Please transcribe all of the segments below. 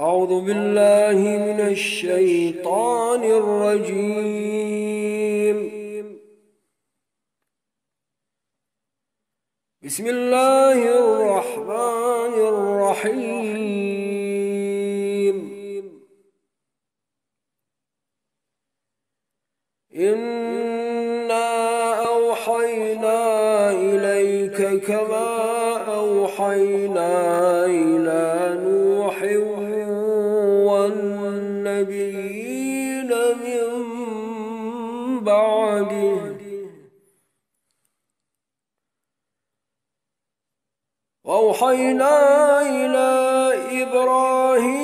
أعوذ بالله من الشيطان الرجيم. بسم الله الرحمن الرحيم. إنا أوحينا إليك كما أوحينا وأوحينا إلى إبراهيم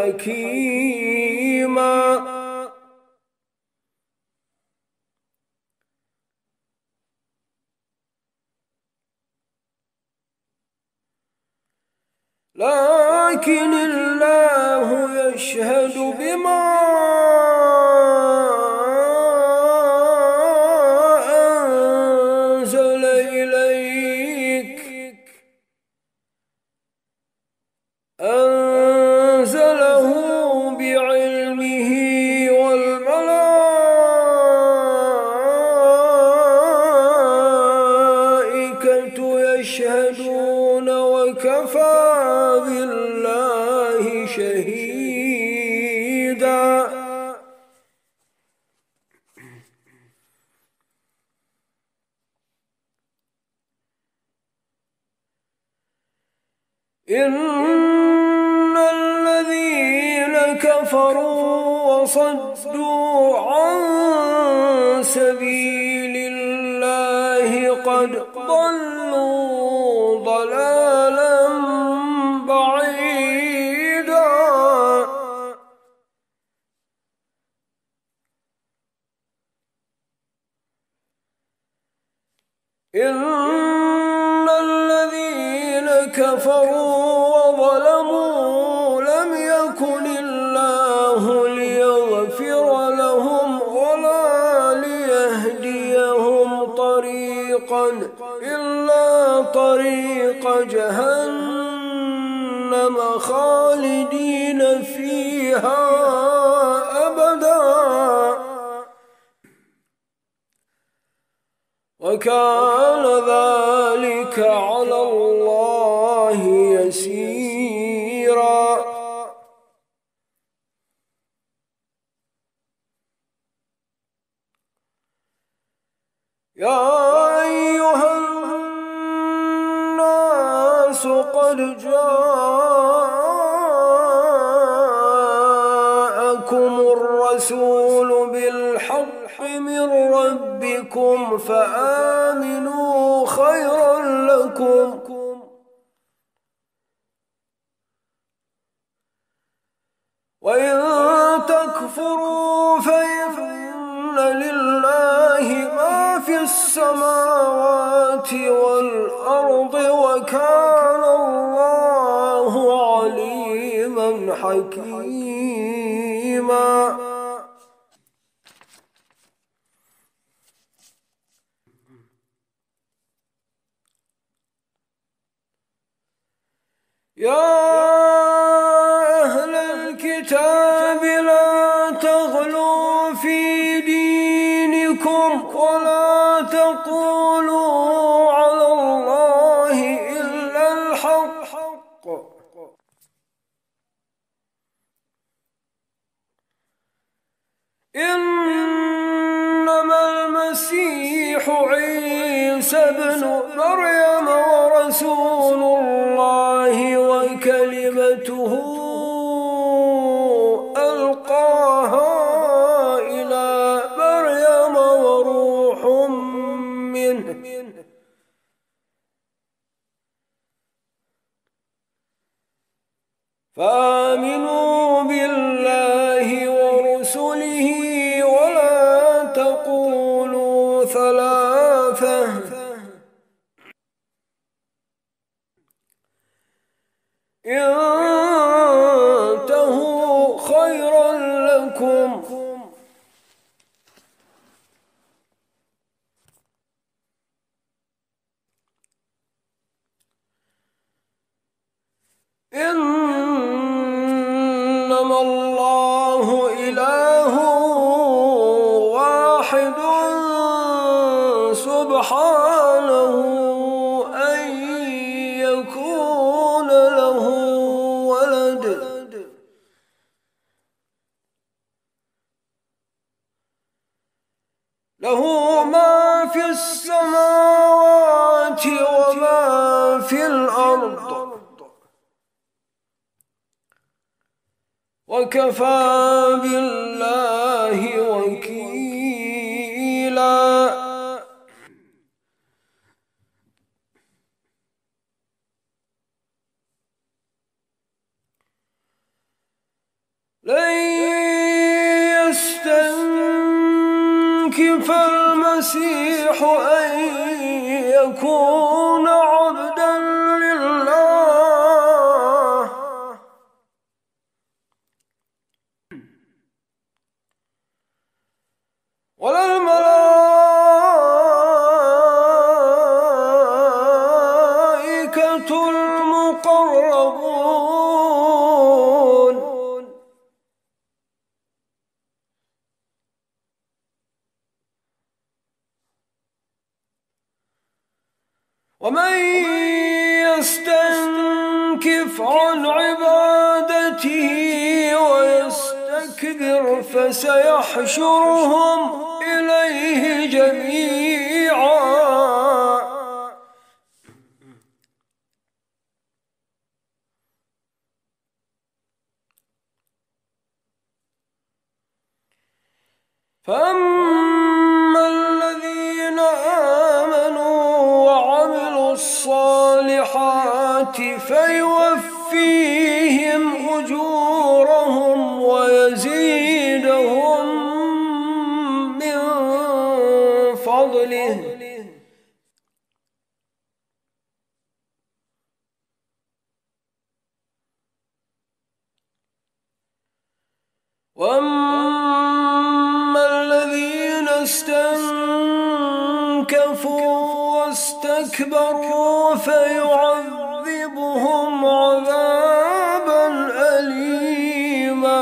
حكيما لكن الله يشهد بما إن الذين كفروا وصدوا عن وكان ذلك على الله يسيرا. يا آمنوا خيرا لكم. وإن تكفروا فإن لله ما في السماوات والأرض وكان الله عليما حكيما. إنما المسيح عيسى بن مريم ورسول الله وكلمته ألقاها إلى مريم وروح منه. فآمنوا الله إله واحد سبحانه أن يكون له ولد. له ما في السماوات وكفى بالله وكيلا. لن يستنكف المسيح أن يكون ومن يستنكف عن عبادته ويستكبر فسيحشرهم إليه جميعا. فأما فيوفيهم أجورهم ويزيدهم من فضله. وأما الذين استنكفوا واستكبروا فيعذبهم عذابا أليما.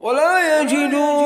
ولا يجدون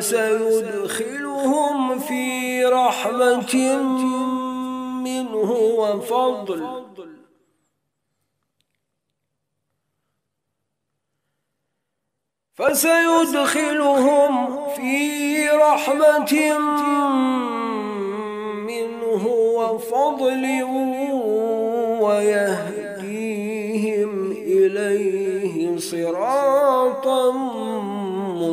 به فسيدخلهم في رحمة منه وفضل. فسيدخلهم في رحمة منه وفضل ويهديهم إليه صراطا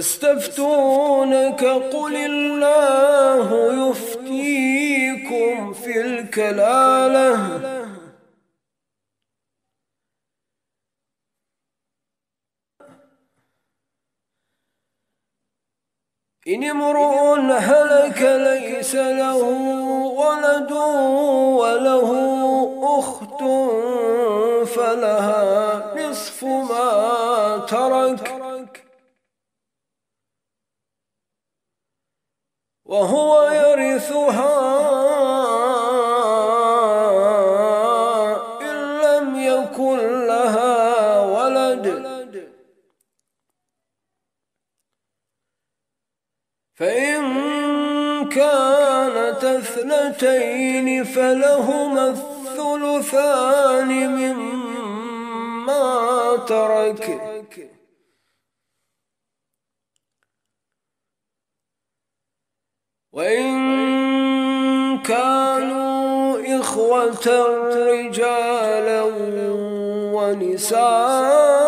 يستفتونك قل الله يفتيكم في الكلالة. إن امرؤ هلك ليس له اثنتين فلهما الثلثان مما ترك. وإن كانوا إخوة رجالا ونساء